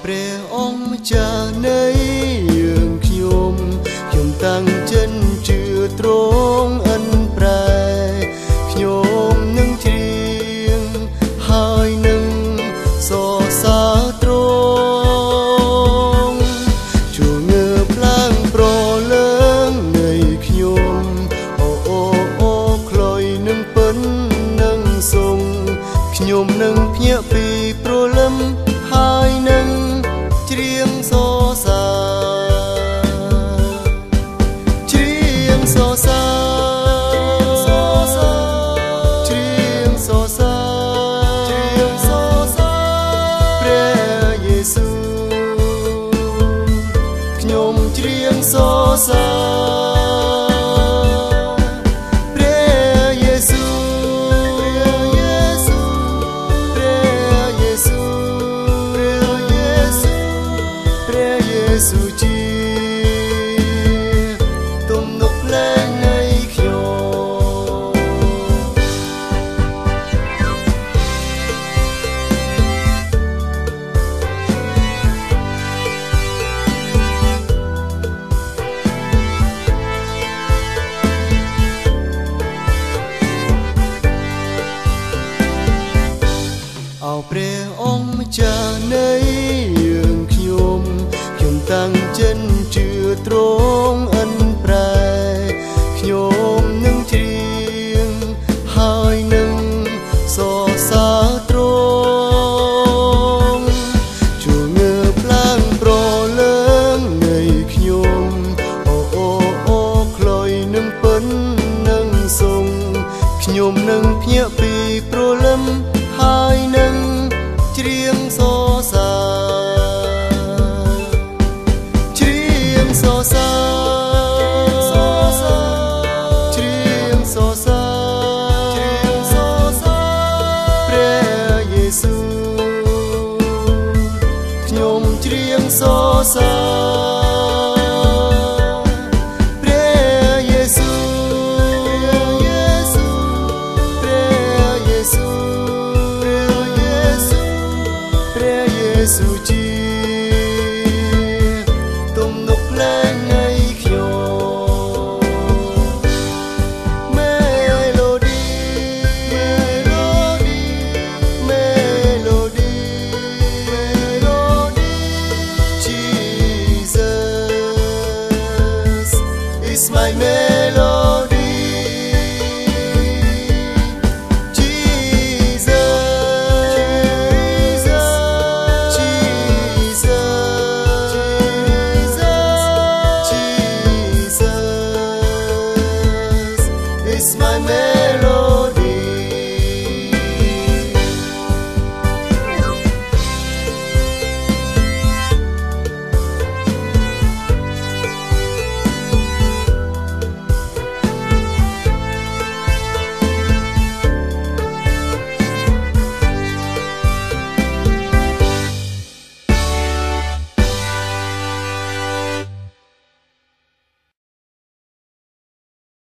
ព្រះអង្គម្ចាស់នៃយើងខ្ញុំខ្ញុំតាំងចិត្តជឿត្រង់អិនប្រែខ្ញុំនឹងជ្រៀងហើយនឹងសរសើរត្រង់ជួងើបឡើងប្រលើងនៃខ្ញុំអូអូអូខ្លុយនឹងពិននឹងសងខ្ញុំនឹងភ្ញាក់ពីព្រលឹម ច្រៀងសរសើរ ចាស់នៃយើងខ្ញុំខ្ញុំតាំងចិត្តជឿត្រង់អិនប្រែខ្ញុំនឹងជ្រៀងហើយនឹងសរសើរត្រង់ជួងើបឡើងប្រលើងនៃខ្ញុំអូអូអូខ្លុយនឹងពិននឹងសងខ្ញុំនឹងភ្ញាក់ពីព្រលឹមហើយនឹង ច្រៀងសរសើរច្រៀងសរសើរច្រៀងសរសើរច្រៀងសរសើរព្រះយេស៊ូវខ្ញុំច្រៀងសរសើរ kiss my melody.